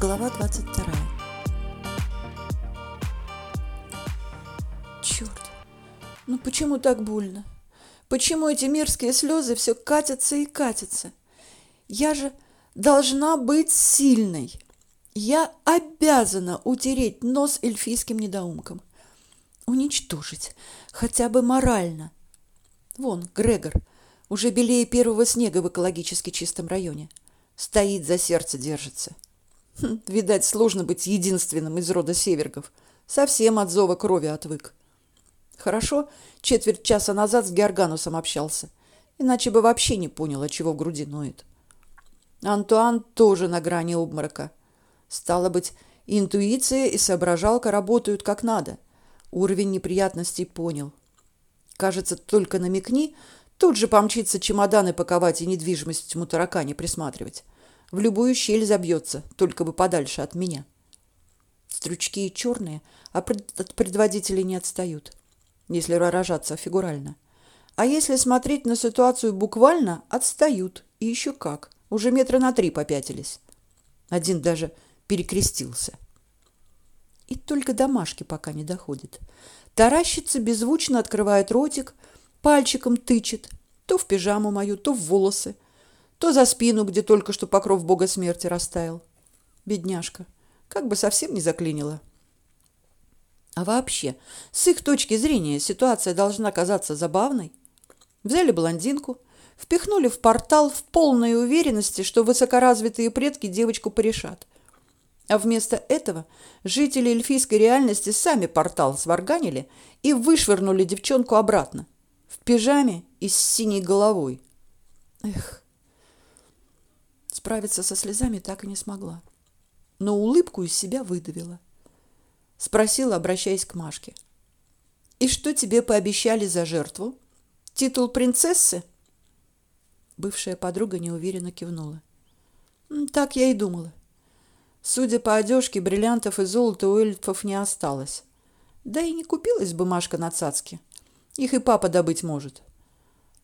Глава 22. Черт, ну почему так больно? Почему эти мерзкие слезы все катятся и катятся? Я же должна быть сильной. Я обязана утереть нос эльфийским недоумкам. Уничтожить, хотя бы морально. Вон, Грегор, уже белее первого снега в экологически чистом районе. Стоит, за сердце держится. Видать, сложно быть единственным из рода севергов. Совсем от зова крови отвык. Хорошо, четверть часа назад с Георганусом общался. Иначе бы вообще не понял, от чего в груди ноет. Антуан тоже на грани обморока. Стало быть, интуиция и соображалка работают как надо. Уровень неприятностей понял. Кажется, только намекни, тут же помчится чемоданы паковать и недвижимость тьму таракани присматривать. В любую щель забьется, только бы подальше от меня. Стручки черные, а от предводителей не отстают, если выражаться фигурально. А если смотреть на ситуацию буквально, отстают. И еще как. Уже метра на три попятились. Один даже перекрестился. И только домашки пока не доходит. Таращится, беззвучно открывает ротик, пальчиком тычет. То в пижаму мою, то в волосы то за спину, где только что покров бога смерти растаял. Бедняжка, как бы совсем не заклинила. А вообще, с их точки зрения ситуация должна казаться забавной. Взяли блондинку, впихнули в портал в полной уверенности, что высокоразвитые предки девочку порешат. А вместо этого жители эльфийской реальности сами портал сварганили и вышвырнули девчонку обратно. В пижаме и с синей головой. Эх, Справиться со слезами так и не смогла. Но улыбку из себя выдавила. Спросила, обращаясь к Машке. «И что тебе пообещали за жертву? Титул принцессы?» Бывшая подруга неуверенно кивнула. «Так я и думала. Судя по одежке, бриллиантов и золота у эльфов не осталось. Да и не купилась бы Машка на цацки. Их и папа добыть может.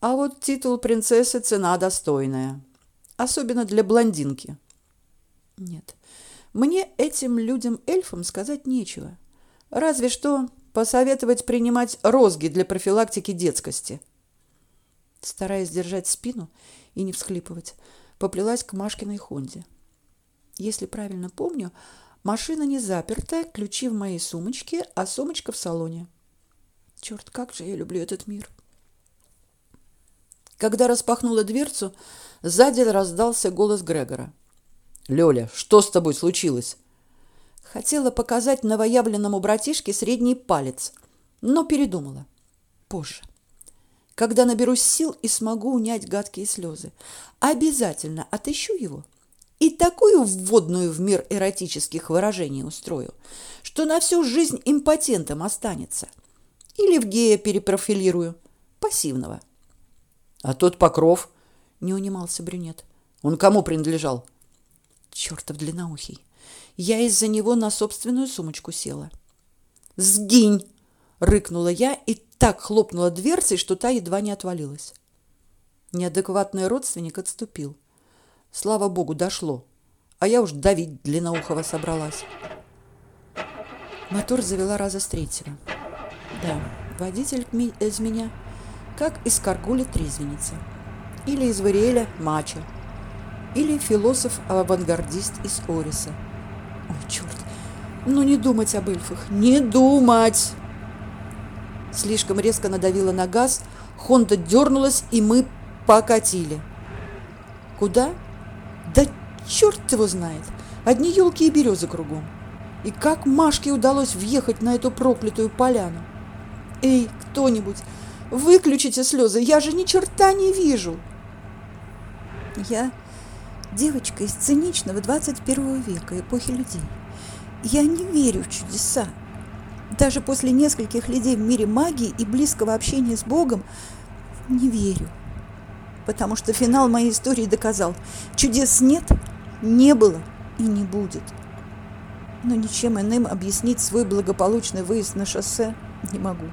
А вот титул принцессы цена достойная особенно для блондинки. Нет, мне этим людям-эльфам сказать нечего. Разве что посоветовать принимать розги для профилактики детскости. Стараясь держать спину и не всхлипывать, поплелась к Машкиной Хонде. Если правильно помню, машина не заперта, ключи в моей сумочке, а сумочка в салоне. Черт, как же я люблю этот мир. Когда распахнула дверцу, Сзади раздался голос Грегора. «Лёля, что с тобой случилось?» Хотела показать новоявленному братишке средний палец, но передумала. Позже. Когда наберусь сил и смогу унять гадкие слезы. Обязательно отыщу его и такую вводную в мир эротических выражений устрою, что на всю жизнь импотентом останется. Или в гея перепрофилирую, пассивного. А тот покров, не унимался брюнет. Он кому принадлежал? Чертов длинноухий. Я из-за него на собственную сумочку села. Сгинь, рыкнула я и так хлопнула дверцей, что та едва не отвалилась. Неадекватный родственник отступил. Слава богу, дошло. А я уж давить длинноухого собралась. Мотор завела раза с третьего. Да, водитель из меня, как из Каргули трезвенница или из Вариэля Мачо, или философ-авангардист из Ориса. Ой, черт, ну не думать об эльфах, не думать! Слишком резко надавила на газ, Хонда дернулась, и мы покатили. Куда? Да черт его знает! Одни елки и березы кругом. И как Машке удалось въехать на эту проклятую поляну? Эй, кто-нибудь, выключите слезы, я же ни черта не вижу!» Я девочка из циничного 21 века, эпохи людей. Я не верю в чудеса. Даже после нескольких людей в мире магии и близкого общения с Богом не верю. Потому что финал моей истории доказал, чудес нет, не было и не будет. Но ничем иным объяснить свой благополучный выезд на шоссе не могу.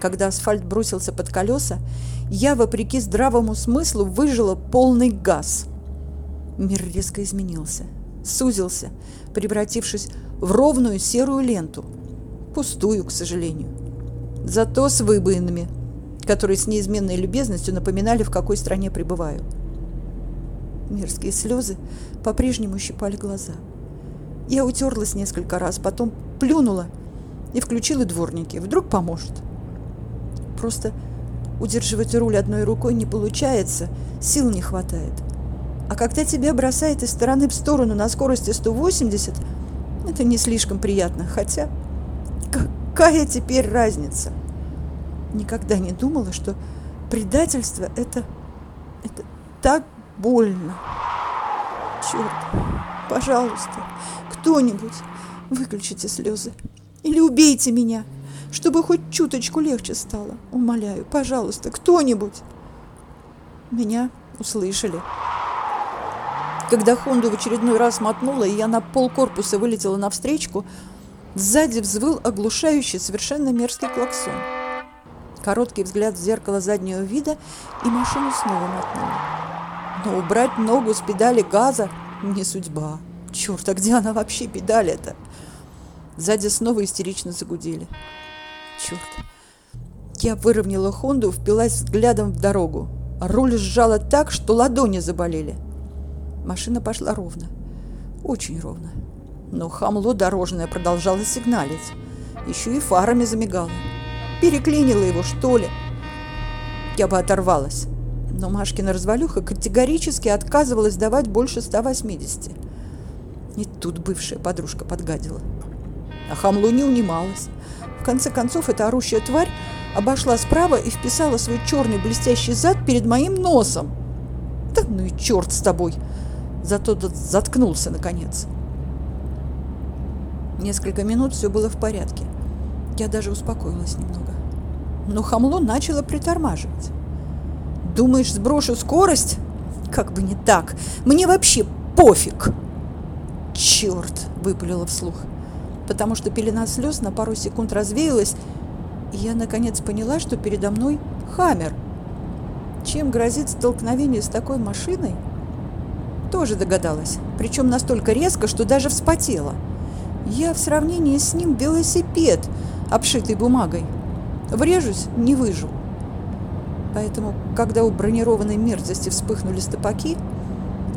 Когда асфальт бросился под колеса, я, вопреки здравому смыслу, выжила полный газ. Мир резко изменился. сузился, превратившись в ровную серую ленту. Пустую, к сожалению. Зато с выбоинами, которые с неизменной любезностью напоминали, в какой стране пребываю. Мерзкие слезы по-прежнему щипали глаза. Я утерлась несколько раз, потом плюнула и включила дворники. Вдруг поможет. Просто удерживать руль одной рукой не получается, сил не хватает. А когда тебя бросает из стороны в сторону на скорости 180, это не слишком приятно. Хотя, какая теперь разница? Никогда не думала, что предательство это, это так больно. Черт, пожалуйста, кто-нибудь, выключите слезы. Или убейте меня, чтобы хоть чуточку легче стало. Умоляю, пожалуйста, кто-нибудь. Меня услышали. Когда Хонду в очередной раз мотнула, и я на пол корпуса вылетела навстречу, сзади взвыл оглушающий, совершенно мерзкий клаксон. Короткий взгляд в зеркало заднего вида, и машину снова мотнула. Но убрать ногу с педали газа не судьба. Черт, а где она вообще педаль-то? Сзади снова истерично загудели. Черт. Я выровняла Хонду, впилась взглядом в дорогу. Руль сжала так, что ладони заболели. Машина пошла ровно. Очень ровно. Но хамло дорожное продолжало сигналить. Еще и фарами замигало. Переклинило его, что ли? Я бы оторвалась. Но Машкина развалюха категорически отказывалась давать больше 180. И тут бывшая подружка подгадила. А хамло не унималась. Конце концов, эта орущая тварь обошла справа и вписала свой черный блестящий зад перед моим носом. Да ну и черт с тобой! зато заткнулся наконец. Несколько минут все было в порядке. Я даже успокоилась немного. Но хамло начало притормаживать. «Думаешь, сброшу скорость?» «Как бы не так. Мне вообще пофиг!» «Черт!» – выпалила вслух. Потому что пелена слез на пару секунд развеялась, и я наконец поняла, что передо мной хаммер. Чем грозит столкновение с такой машиной – тоже догадалась, причем настолько резко, что даже вспотела. Я в сравнении с ним велосипед, обшитый бумагой. Врежусь, не выжу. Поэтому, когда у бронированной мерзости вспыхнули стопаки,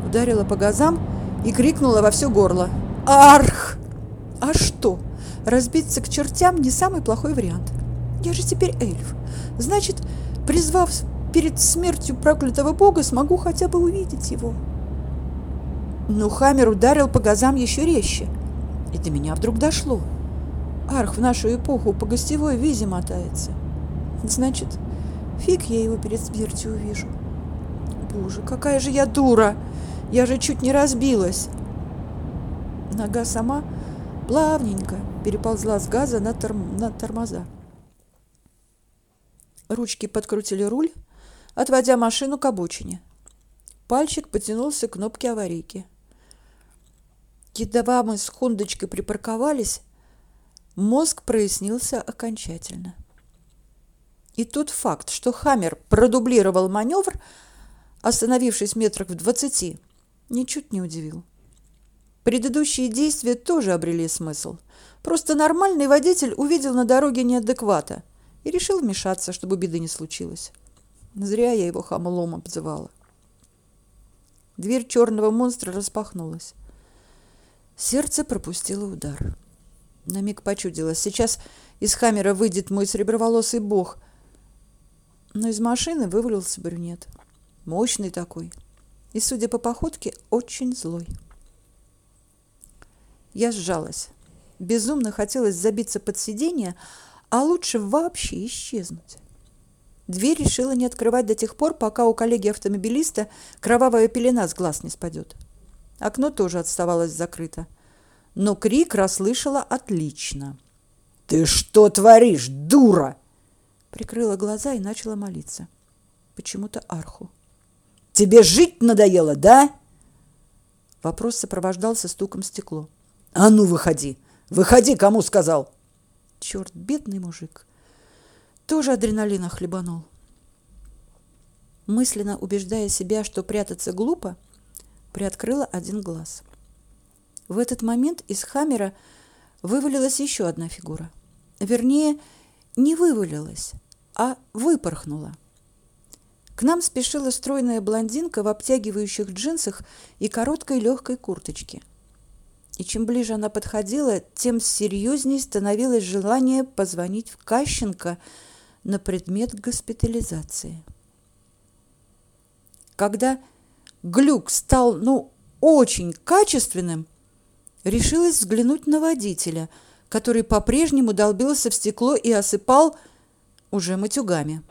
ударила по газам и крикнула во все горло. «Арх!» А что? Разбиться к чертям не самый плохой вариант. Я же теперь эльф. Значит, призвав перед смертью проклятого бога, смогу хотя бы увидеть его. Но Хаммер ударил по газам еще резче. И до меня вдруг дошло. Арх в нашу эпоху по гостевой визе мотается. Значит, фиг я его перед смертью увижу. Боже, какая же я дура! Я же чуть не разбилась. Нога сама плавненько переползла с газа на, торм... на тормоза. Ручки подкрутили руль, отводя машину к обочине. Пальчик потянулся к кнопке аварийки. Едва мы с Хондочкой припарковались, мозг прояснился окончательно. И тот факт, что Хаммер продублировал маневр, остановившись метрах в двадцати, ничуть не удивил. Предыдущие действия тоже обрели смысл. Просто нормальный водитель увидел на дороге неадеквата и решил вмешаться, чтобы беды не случилось. Зря я его хамлом обзывала. Дверь черного монстра распахнулась. Сердце пропустило удар. На миг почудилось. Сейчас из Хаммера выйдет мой среброволосый бог. Но из машины вывалился брюнет. Мощный такой. И, судя по походке, очень злой. Я сжалась. Безумно хотелось забиться под сиденье, а лучше вообще исчезнуть. Дверь решила не открывать до тех пор, пока у коллеги-автомобилиста кровавая пелена с глаз не спадет. Окно тоже оставалось закрыто. Но крик расслышала отлично. «Ты что творишь, дура?» Прикрыла глаза и начала молиться. Почему-то арху. «Тебе жить надоело, да?» Вопрос сопровождался стуком стекло. «А ну, выходи! Выходи, кому сказал!» Черт, бедный мужик. Тоже адреналина хлебанул. Мысленно убеждая себя, что прятаться глупо, приоткрыла один глаз. В этот момент из хаммера вывалилась еще одна фигура. Вернее, не вывалилась, а выпорхнула. К нам спешила стройная блондинка в обтягивающих джинсах и короткой легкой курточке. И чем ближе она подходила, тем серьезнее становилось желание позвонить в Кащенко на предмет госпитализации. Когда глюк стал, ну, очень качественным, решилась взглянуть на водителя, который по-прежнему долбился в стекло и осыпал уже матюгами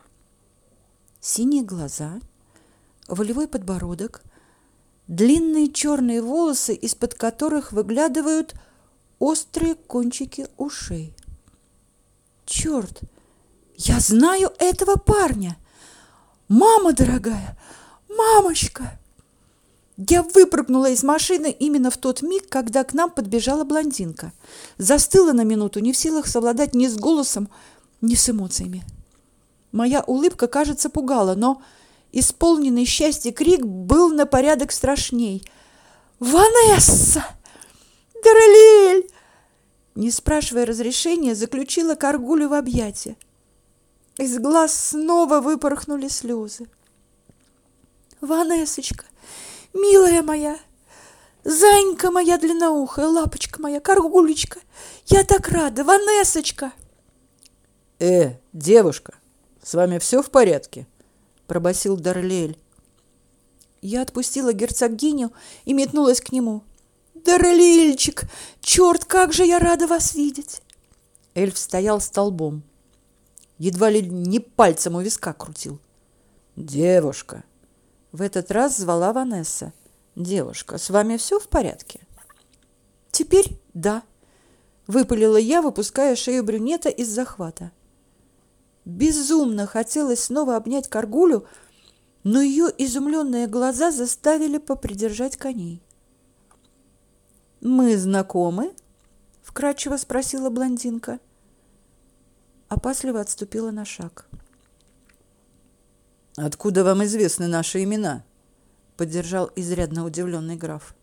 синие глаза, волевой подбородок, длинные черные волосы, из-под которых выглядывают острые кончики ушей. Черт! Я знаю этого парня! Мама дорогая! Мамочка! Я выпрыгнула из машины именно в тот миг, когда к нам подбежала блондинка. Застыла на минуту, не в силах совладать ни с голосом, ни с эмоциями. Моя улыбка, кажется, пугала, но исполненный счастья крик был на порядок страшней. «Ванесса! Дорелиль!» Не спрашивая разрешения, заключила Каргулю в объятия. Из глаз снова выпорхнули слезы. «Ванессочка, милая моя, зайка моя длинноухая, лапочка моя, Каргулечка, я так рада, Ванессочка!» «Э, девушка, с вами все в порядке? Пробасил Дарлель. Я отпустила герцогиню и метнулась к нему. Дарлельчик, черт, как же я рада вас видеть. Эльф стоял столбом. Едва ли не пальцем у виска крутил. Девушка, в этот раз звала Ванесса. Девушка, с вами все в порядке? Теперь да, выпалила я, выпуская шею брюнета из захвата. Безумно хотелось снова обнять Каргулю, но ее изумленные глаза заставили попридержать коней. «Мы знакомы?» — вкратчиво спросила блондинка. Опасливо отступила на шаг. «Откуда вам известны наши имена?» — поддержал изрядно удивленный граф.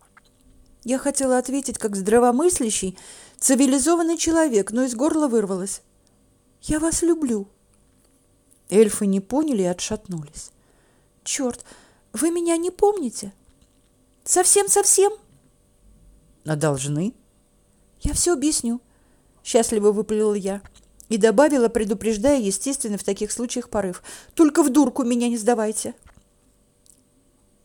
Я хотела ответить, как здравомыслящий, цивилизованный человек, но из горла вырвалось. «Я вас люблю». Эльфы не поняли и отшатнулись. Черт, вы меня не помните? Совсем-совсем? А должны? Я все объясню. Счастливо выпалила я и добавила, предупреждая, естественно, в таких случаях порыв. Только в дурку меня не сдавайте.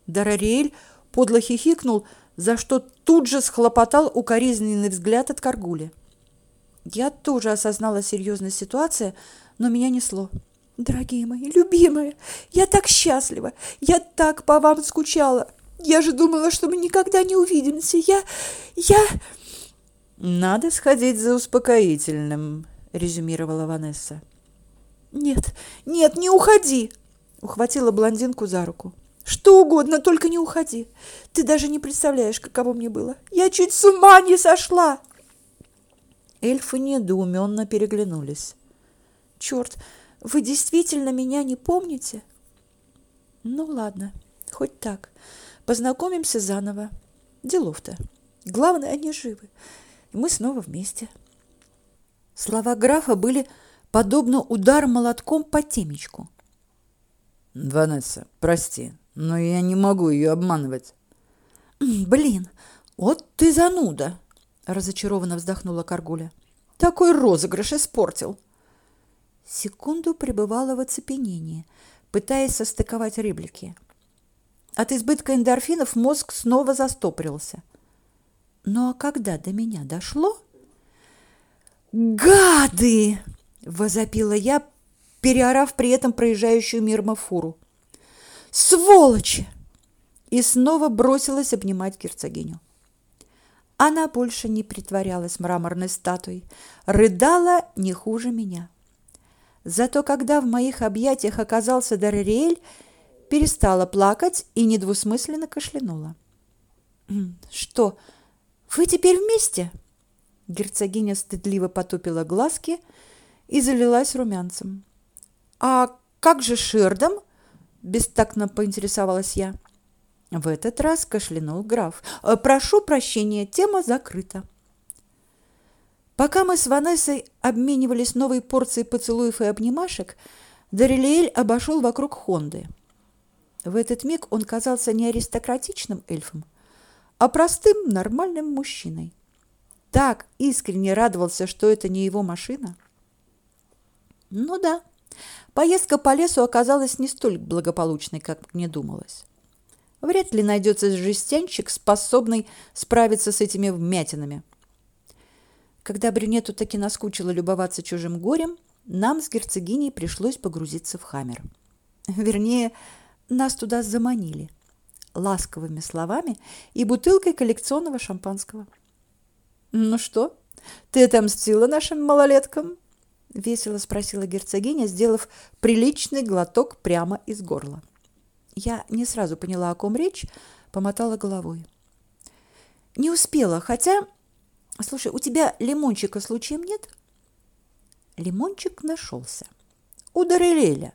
Дарариэль подло хихикнул, за что тут же схлопотал укоризненный взгляд от Каргули. Я тоже осознала серьезность ситуации, но меня несло. Дорогие мои, любимые, я так счастлива. Я так по вам скучала. Я же думала, что мы никогда не увидимся. Я я Надо сходить за успокоительным, резюмировала Ванесса. Нет, нет, не уходи, ухватила блондинку за руку. Что угодно, только не уходи. Ты даже не представляешь, каково мне было. Я чуть с ума не сошла. Эльфы недоуменно переглянулись. Черт, вы действительно меня не помните? Ну ладно, хоть так. Познакомимся заново. Делов-то. Главное, они живы. И мы снова вместе. Слова графа были подобно удару молотком по темечку. Ванесса, прости, но я не могу ее обманывать. Блин, вот ты зануда, разочарованно вздохнула Каргуля. Такой розыгрыш испортил. Секунду пребывала в оцепенении, пытаясь состыковать реплики. От избытка эндорфинов мозг снова застопорился. Ну а когда до меня дошло... «Гады!» – возопила я, переорав при этом проезжающую мимо фуру. «Сволочи!» И снова бросилась обнимать герцогиню. Она больше не притворялась мраморной статуей, рыдала не хуже меня. Зато когда в моих объятиях оказался Дарриэль, перестала плакать и недвусмысленно кашлянула. «Что, вы теперь вместе?» Герцогиня стыдливо потупила глазки и залилась румянцем. «А как же Ширдом?» – бестактно поинтересовалась я. В этот раз кашлянул граф. «Э, «Прошу прощения, тема закрыта». Пока мы с Ванессой обменивались новой порцией поцелуев и обнимашек, Дарилиэль обошел вокруг Хонды. В этот миг он казался не аристократичным эльфом, а простым нормальным мужчиной. Так искренне радовался, что это не его машина. Ну да, поездка по лесу оказалась не столь благополучной, как мне думалось. Вряд ли найдется жестянщик, способный справиться с этими вмятинами. Когда брюнету таки наскучило любоваться чужим горем, нам с герцогиней пришлось погрузиться в хаммер. Вернее, нас туда заманили ласковыми словами и бутылкой коллекционного шампанского. «Ну что, ты отомстила нашим малолеткам?» — весело спросила герцогиня, сделав приличный глоток прямо из горла. Я не сразу поняла, о ком речь, помотала головой. Не успела, хотя... Слушай, у тебя лимончика случаем нет? Лимончик нашелся. У Дарелеля.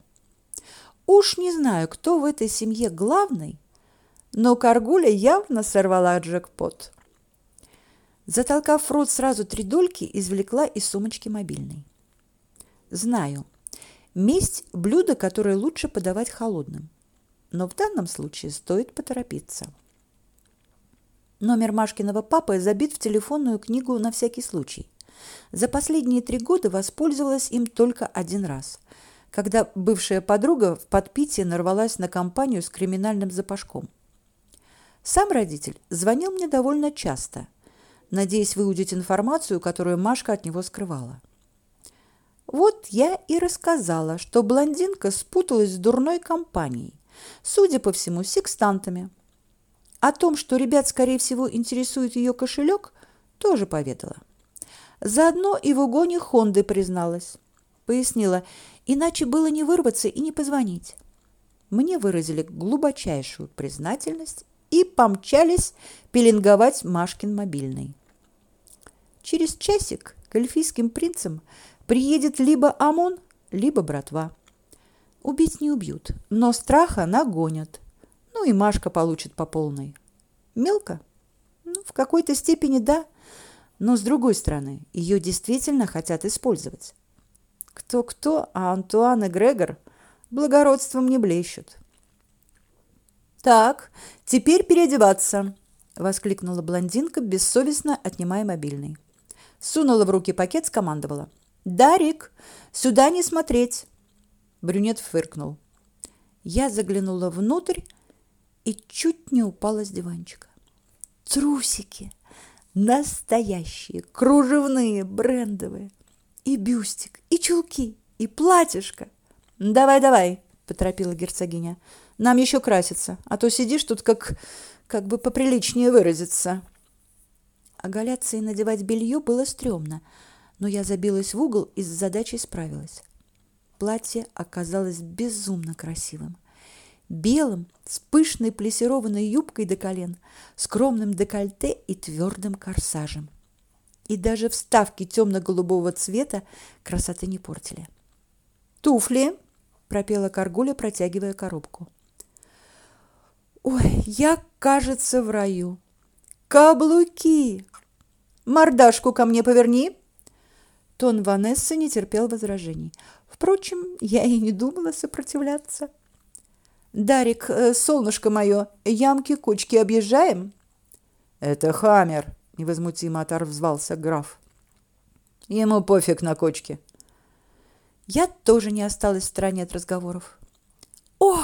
Уж не знаю, кто в этой семье главный, но Каргуля явно сорвала джекпот. Затолкав в рот сразу три дольки, извлекла из сумочки мобильный. Знаю, месть – блюдо, которое лучше подавать холодным но в данном случае стоит поторопиться. Номер Машкиного папы забит в телефонную книгу на всякий случай. За последние три года воспользовалась им только один раз, когда бывшая подруга в подпитии нарвалась на компанию с криминальным запашком. Сам родитель звонил мне довольно часто, надеясь выудить информацию, которую Машка от него скрывала. Вот я и рассказала, что блондинка спуталась с дурной компанией, судя по всему, секстантами. О том, что ребят, скорее всего, интересует ее кошелек, тоже поведала. Заодно и в угоне Хонды призналась. Пояснила, иначе было не вырваться и не позвонить. Мне выразили глубочайшую признательность и помчались пеленговать Машкин мобильный. Через часик к эльфийским принцам приедет либо ОМОН, либо братва. Убить не убьют, но страха нагонят. Ну и Машка получит по полной. Мелко? Ну, в какой-то степени да, но с другой стороны, ее действительно хотят использовать. Кто-кто, а Антуан и Грегор благородством не блещут. «Так, теперь переодеваться!» – воскликнула блондинка, бессовестно отнимая мобильный. Сунула в руки пакет, скомандовала. «Дарик, сюда не смотреть!» Брюнет фыркнул. Я заглянула внутрь и чуть не упала с диванчика. Трусики настоящие, кружевные, брендовые. И бюстик, и чулки, и платьишко. Давай, давай, поторопила герцогиня. Нам еще краситься, а то сидишь тут как как бы поприличнее выразиться. Оголяться и надевать белье было стрёмно, но я забилась в угол и с задачей справилась. Платье оказалось безумно красивым. Белым, с пышной плессированной юбкой до колен, скромным декольте и твердым корсажем. И даже вставки темно-голубого цвета красоты не портили. «Туфли!» – пропела Каргуля, протягивая коробку. «Ой, я, кажется, в раю! Каблуки! Мордашку ко мне поверни!» Тон Ванессы не терпел возражений – Впрочем, я и не думала сопротивляться. Дарик, э, солнышко мое, ямки-кучки объезжаем? Это Хаммер, невозмутимо оторвался граф. Ему пофиг на кочки. Я тоже не осталась в стороне от разговоров. О,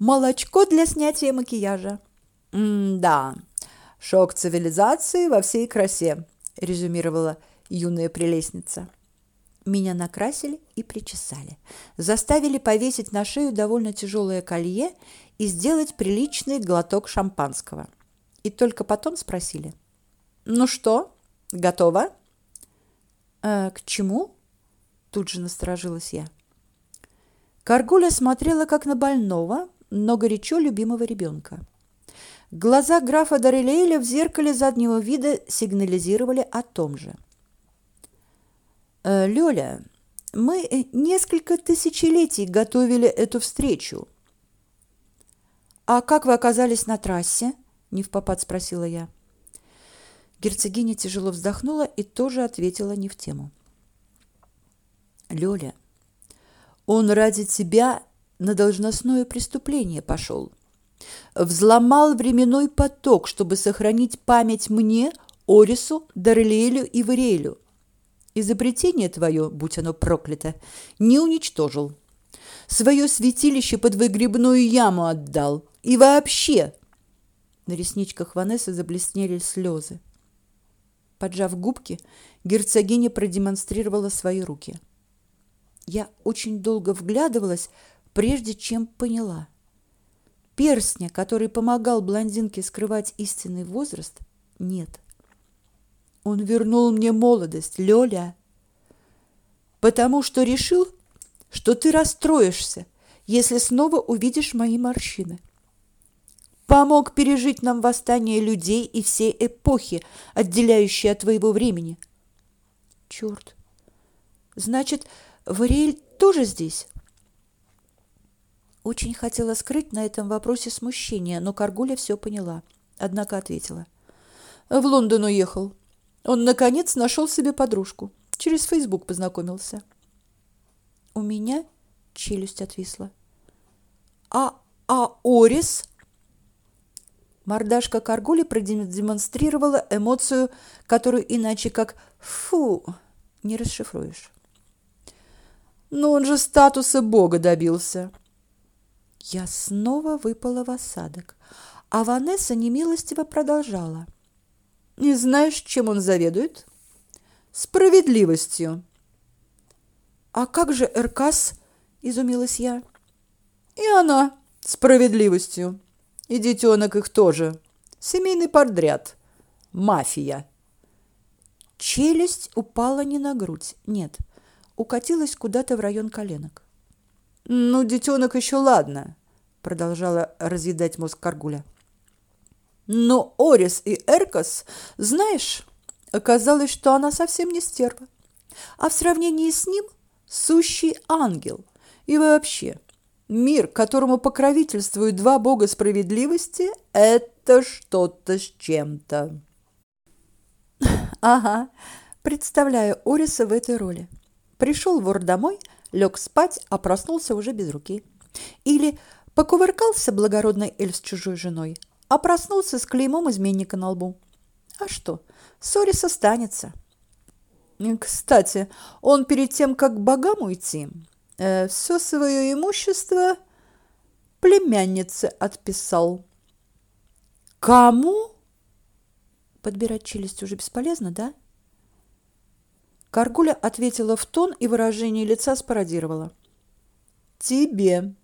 молочко для снятия макияжа. М-да. Шок цивилизации во всей красе, резюмировала юная прелестница. Меня накрасили и причесали. Заставили повесить на шею довольно тяжелое колье и сделать приличный глоток шампанского. И только потом спросили. «Ну что, готово?» «Э, «К чему?» Тут же насторожилась я. Каргуля смотрела как на больного, но горячо любимого ребенка. Глаза графа Дарелейля в зеркале заднего вида сигнализировали о том же – Лёля, мы несколько тысячелетий готовили эту встречу. «А как вы оказались на трассе?» – не в попад спросила я. Герцогиня тяжело вздохнула и тоже ответила не в тему. «Лёля, он ради тебя на должностное преступление пошел. Взломал временной поток, чтобы сохранить память мне, Орису, Дарлиэлю и Вариэлю. Изобретение твое, будь оно проклято, не уничтожил. Свое святилище под выгребную яму отдал. И вообще... На ресничках Ванессы заблестели слезы. Поджав губки, герцогиня продемонстрировала свои руки. Я очень долго вглядывалась, прежде чем поняла. Перстня, который помогал блондинке скрывать истинный возраст, нет. Он вернул мне молодость, Лёля, потому что решил, что ты расстроишься, если снова увидишь мои морщины. Помог пережить нам восстание людей и всей эпохи, отделяющей от твоего времени. Черт! Значит, Вариэль тоже здесь? Очень хотела скрыть на этом вопросе смущение, но Каргуля все поняла. Однако ответила. В Лондон уехал. Он, наконец, нашел себе подружку. Через Фейсбук познакомился. У меня челюсть отвисла. А, а Орис? Мордашка Каргули продемонстрировала эмоцию, которую иначе как «фу» не расшифруешь. Но он же статуса бога добился. Я снова выпала в осадок, а Ванесса немилостиво продолжала. Не знаешь, чем он заведует? Справедливостью. А как же Эркас? изумилась я. И она справедливостью. И детенок их тоже. Семейный подряд. Мафия. Челюсть упала не на грудь, нет, укатилась куда-то в район коленок. Ну, детенок еще ладно, продолжала разъедать мозг Каргуля. Но Орис и Эркас, знаешь, оказалось, что она совсем не стерва, а в сравнении с ним сущий ангел. И вообще, мир, которому покровительствуют два бога справедливости, это что-то с чем-то. Ага, представляю Ориса в этой роли. Пришел вор домой, лег спать, а проснулся уже без руки. Или покувыркался благородный эльф с чужой женой, а проснулся с клеймом изменника на лбу. А что, с Ориса останется. Кстати, он перед тем, как к богам уйти, э, все свое имущество племяннице отписал. Кому? Подбирать челюсть уже бесполезно, да? Каргуля ответила в тон и выражение лица спародировала. Тебе.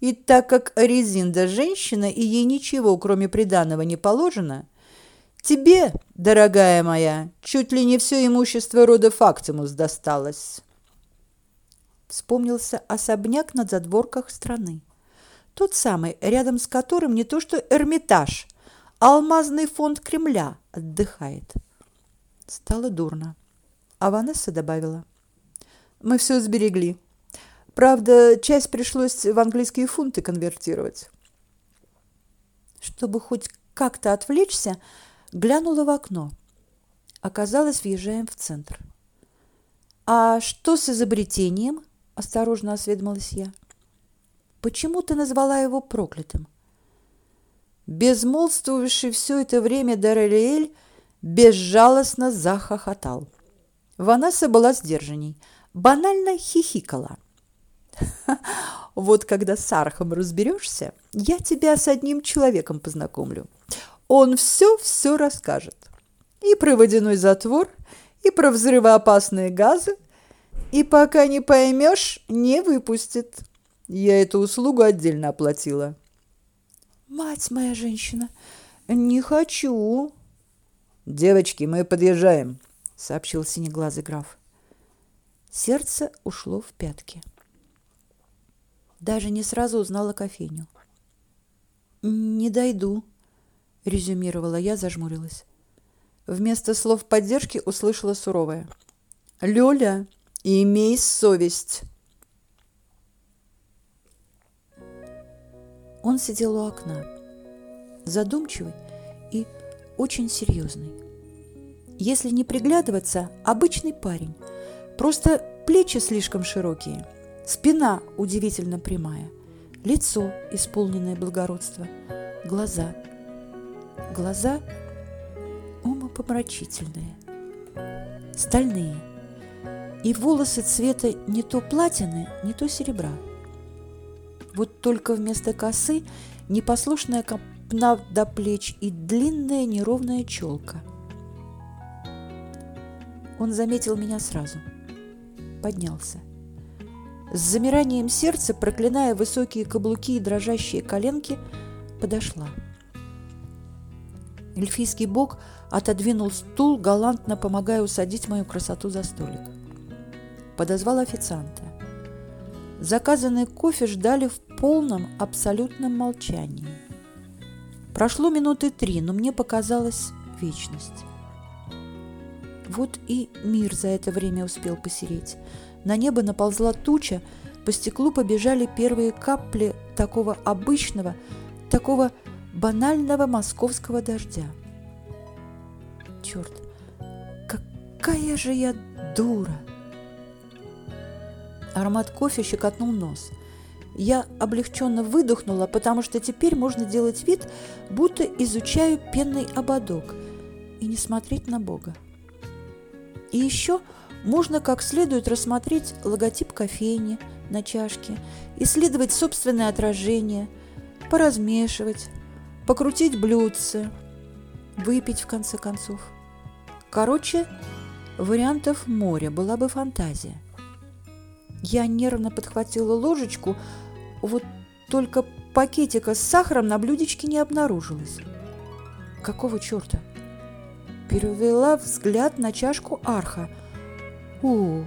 И так как Резинда женщина и ей ничего, кроме приданого, не положено, тебе, дорогая моя, чуть ли не все имущество рода Фактимус досталось. Вспомнился особняк на задворках страны. Тот самый, рядом с которым не то что Эрмитаж, а алмазный фонд Кремля отдыхает. Стало дурно. А Ванесса добавила. Мы все сберегли. Правда, часть пришлось в английские фунты конвертировать. Чтобы хоть как-то отвлечься, глянула в окно. Оказалось, въезжаем в центр. «А что с изобретением?» – осторожно осведомилась я. «Почему ты назвала его проклятым?» Безмолвствовавший все это время Дарелиэль безжалостно захохотал. Ванесса была сдержанней, банально хихикала. «Вот когда с Архом разберешься, я тебя с одним человеком познакомлю. Он все-все расскажет. И про водяной затвор, и про взрывоопасные газы, и пока не поймешь, не выпустит. Я эту услугу отдельно оплатила». «Мать моя женщина, не хочу!» «Девочки, мы подъезжаем», — сообщил синеглазый граф. Сердце ушло в пятки. Даже не сразу узнала кофейню. «Не дойду», — резюмировала я, зажмурилась. Вместо слов поддержки услышала суровое. «Лёля, имей совесть!» Он сидел у окна, задумчивый и очень серьезный. Если не приглядываться, обычный парень. Просто плечи слишком широкие, спина удивительно прямая, лицо, исполненное благородства, глаза. Глаза умопомрачительные, стальные, и волосы цвета не то платины, не то серебра. Вот только вместо косы непослушная копна до плеч и длинная неровная челка. Он заметил меня сразу. Поднялся. С замиранием сердца, проклиная высокие каблуки и дрожащие коленки, подошла. Эльфийский бог отодвинул стул, галантно помогая усадить мою красоту за столик. Подозвал официанта. Заказанный кофе ждали в полном, абсолютном молчании. Прошло минуты три, но мне показалась вечность. Вот и мир за это время успел посереть. На небо наползла туча, по стеклу побежали первые капли такого обычного, такого банального московского дождя. Черт, какая же я дура! Аромат кофе щекотнул нос. Я облегченно выдохнула, потому что теперь можно делать вид, будто изучаю пенный ободок и не смотреть на Бога. И еще можно как следует рассмотреть логотип кофейни на чашке, исследовать собственное отражение, поразмешивать, покрутить блюдце, выпить в конце концов. Короче, вариантов моря была бы фантазия. Я нервно подхватила ложечку, вот только пакетика с сахаром на блюдечке не обнаружилось. Какого черта? Перевела взгляд на чашку арха. О,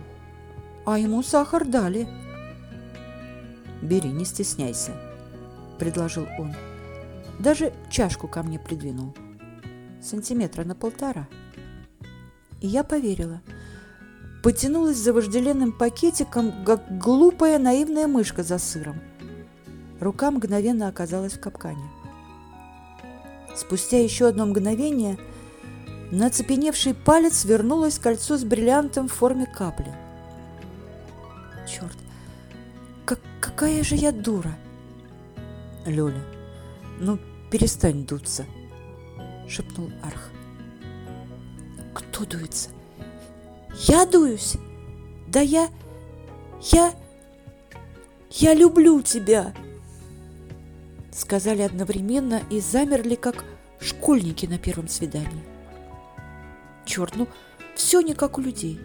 а ему сахар дали. «Бери, не стесняйся», — предложил он. Даже чашку ко мне придвинул. Сантиметра на полтора. И я поверила. Потянулась за вожделенным пакетиком, как глупая наивная мышка за сыром. Рука мгновенно оказалась в капкане. Спустя еще одно мгновение – на цепеневший палец вернулось кольцо с бриллиантом в форме капли. Черт, как, какая же я дура! Лёля, ну перестань дуться, шепнул Арх. Кто дуется? Я дуюсь? Да я... Я... Я люблю тебя! Сказали одновременно и замерли, как школьники на первом свидании. Черт, ну все не как у людей.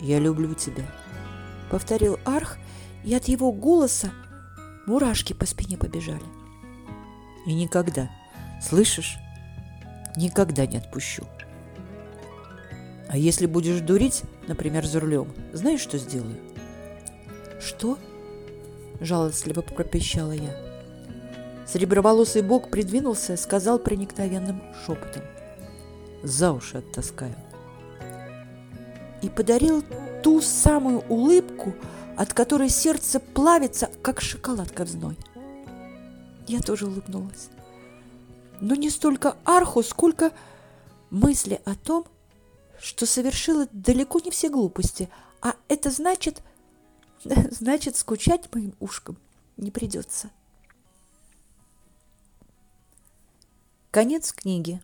«Я люблю тебя», — повторил Арх, и от его голоса мурашки по спине побежали. «И никогда, слышишь, никогда не отпущу. А если будешь дурить, например, за рулем, знаешь, что сделаю?» «Что?» – жалостливо пропищала я. Сереброволосый бог придвинулся, сказал проникновенным шепотом за уши оттаскаю. И подарил ту самую улыбку, от которой сердце плавится, как шоколадка в зной. Я тоже улыбнулась. Но не столько арху, сколько мысли о том, что совершила далеко не все глупости, а это значит, значит, скучать моим ушкам не придется. Конец книги.